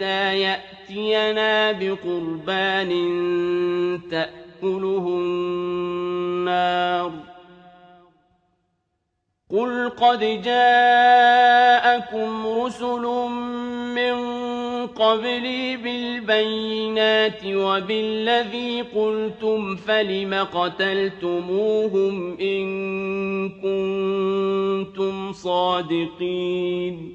يأتينا بقربان تأكله النار قل قد جاءكم رسل من قبلي بالبينات وبالذي قلتم فلم قتلتموهم إن كنتم صادقين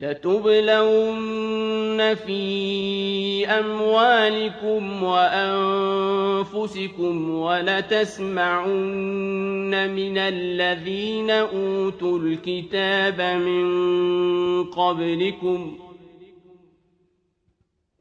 لتبلون في أموالكم وأنفسكم ولتسمعن من الذين أوتوا الكتاب من قبلكم